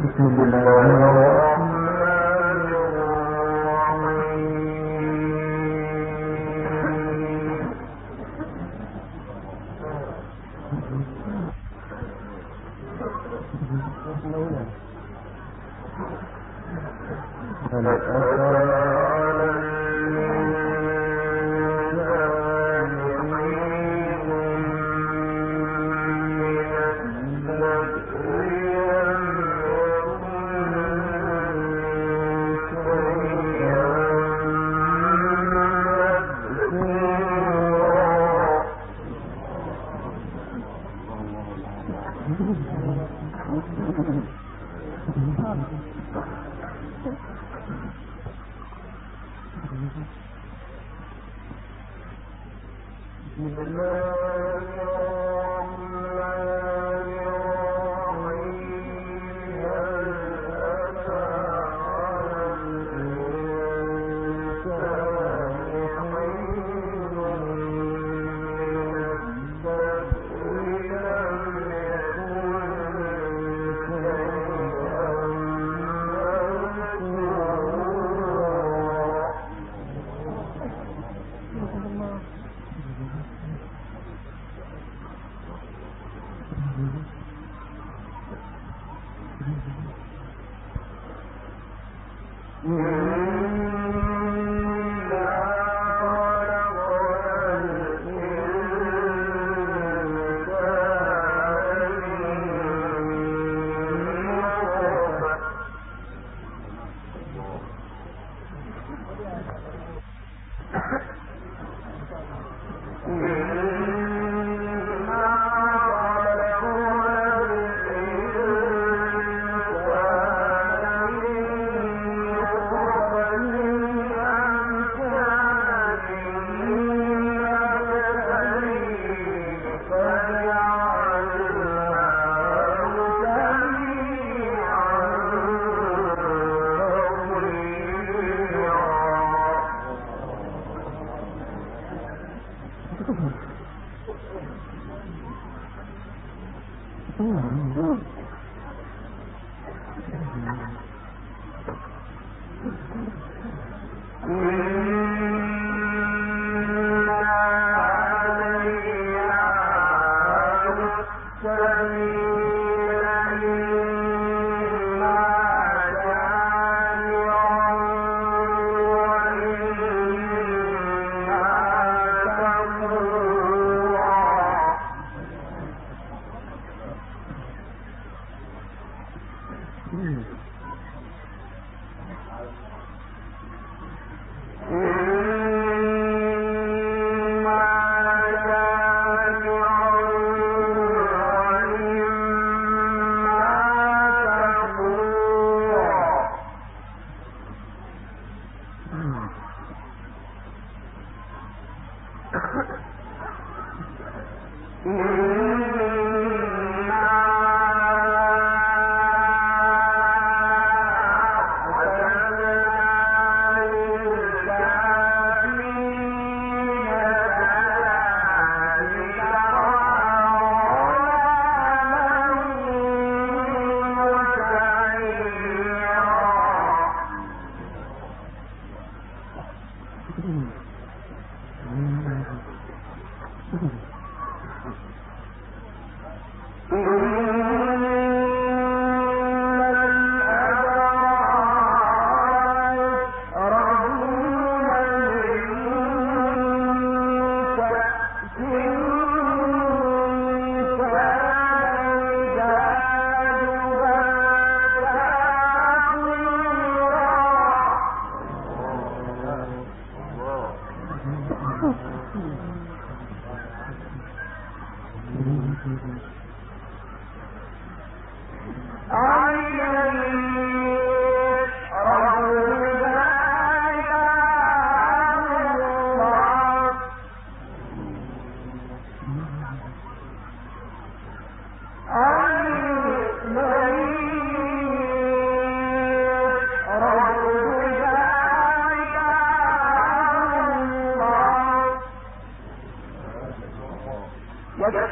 بسم الله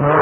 يا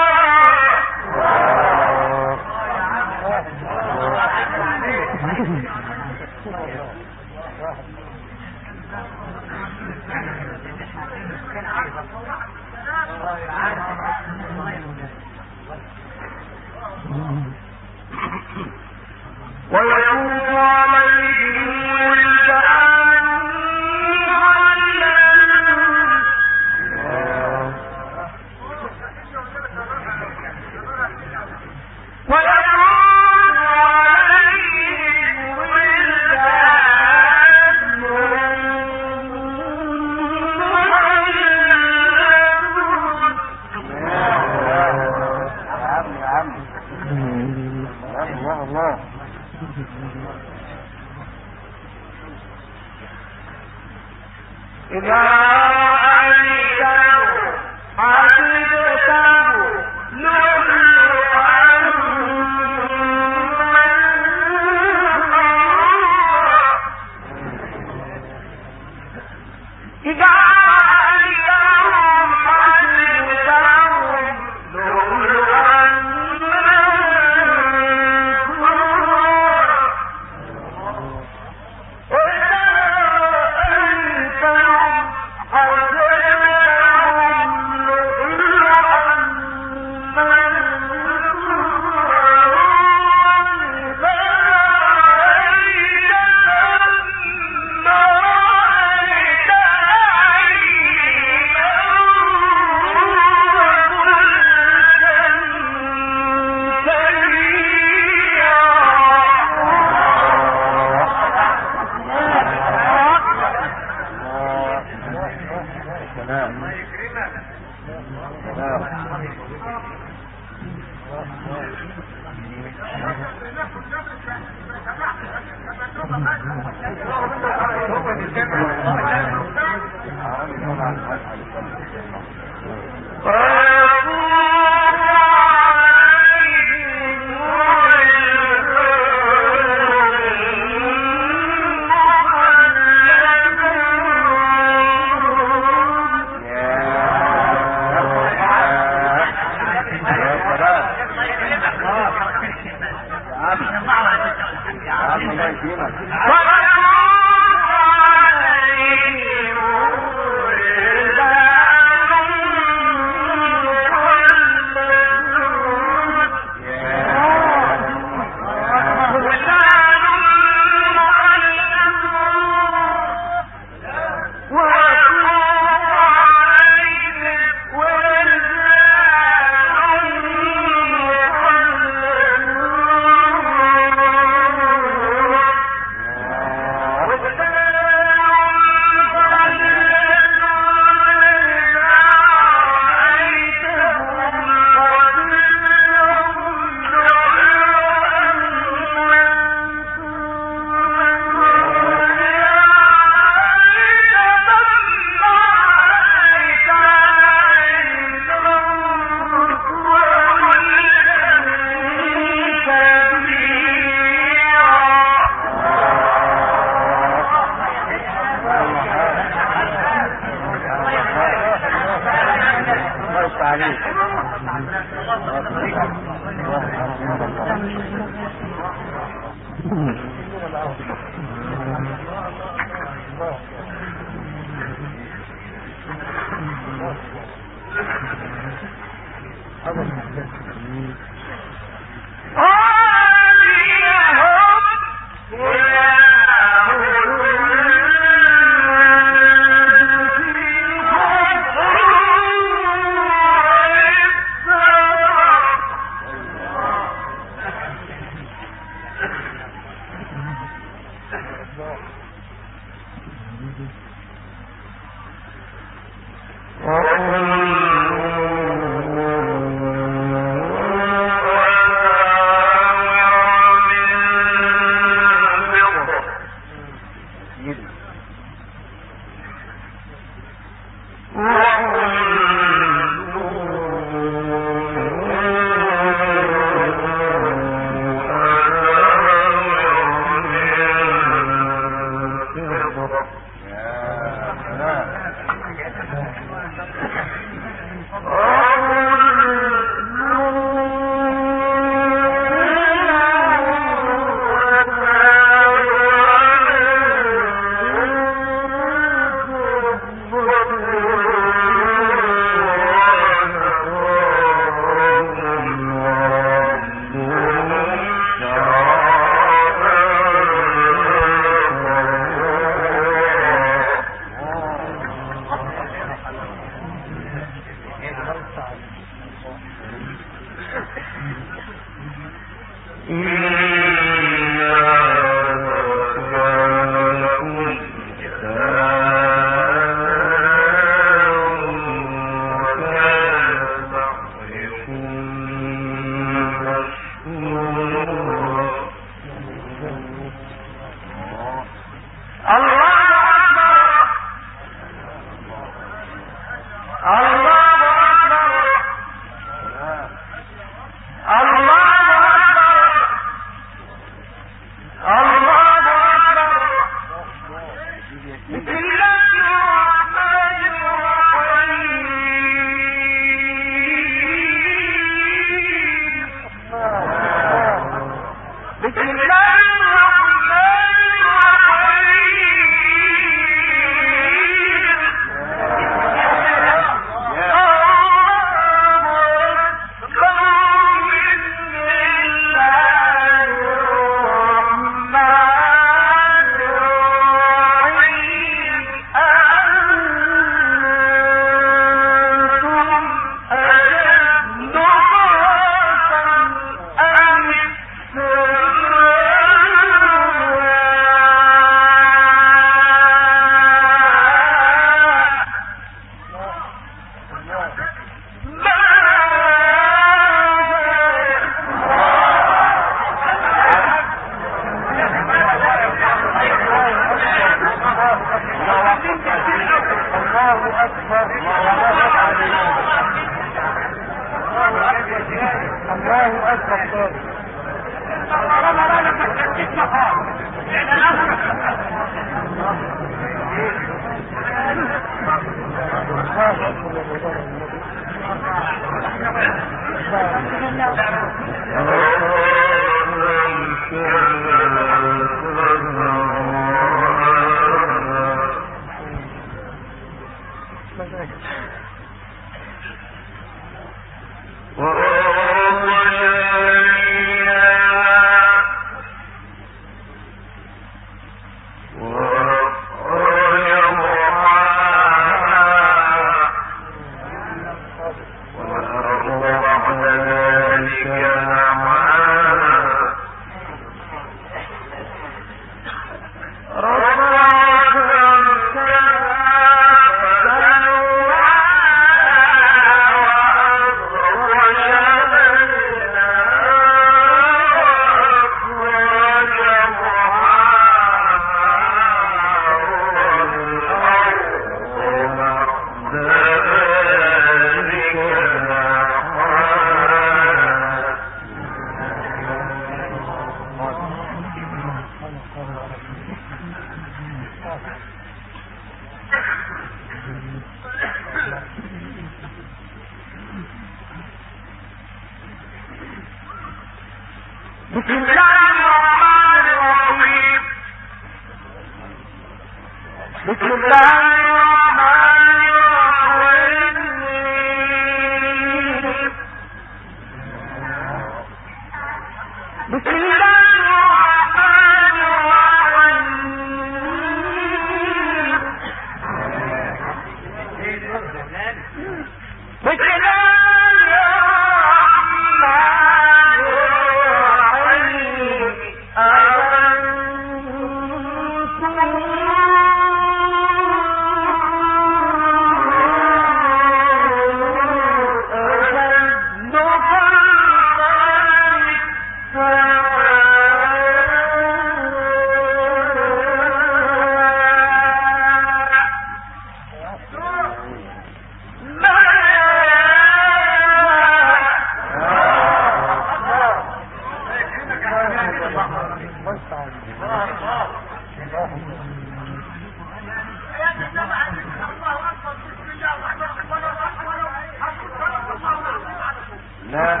منها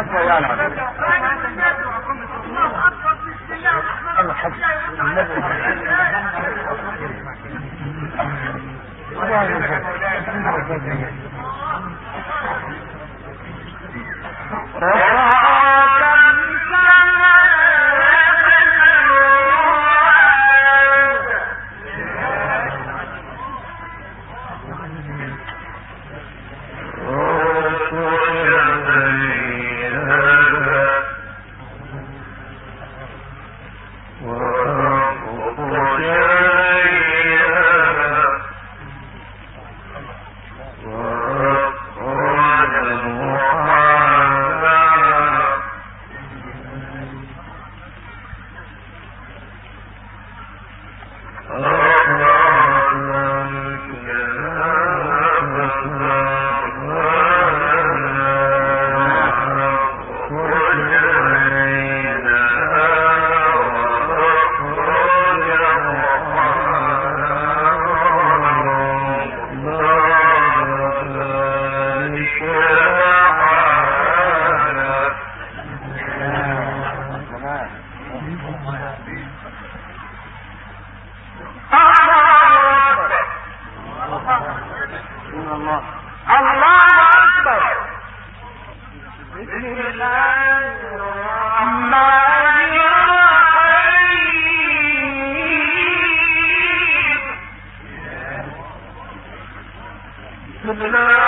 أكبر الله